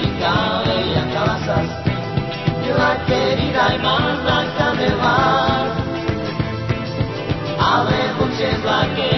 rica, bellas casas, ciudad querida y más blanca del mar. Abre con que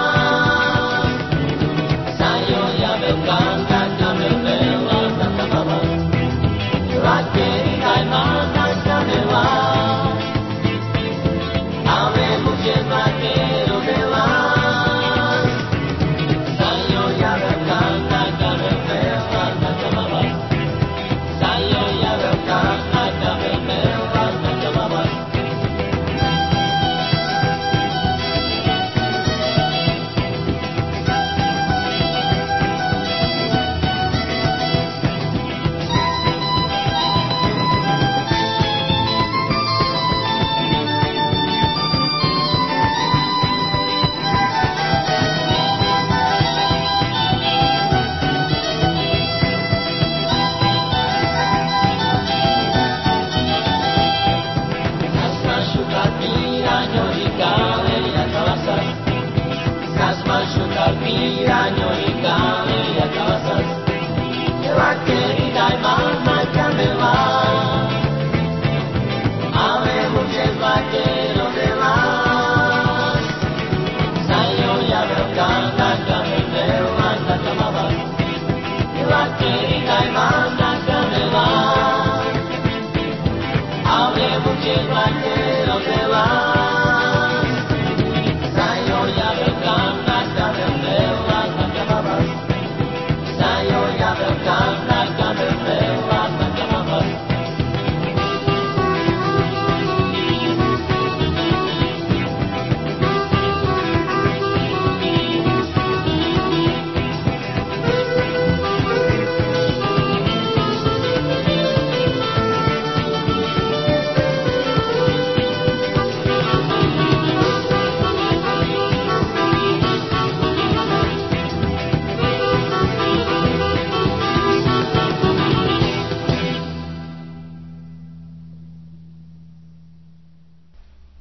piraño y camina casas que la querida hermana ya me va abre muchos vaqueros de más salió ya veo canta caminero anda llamada que la querida hermana ya me va ver, no quema.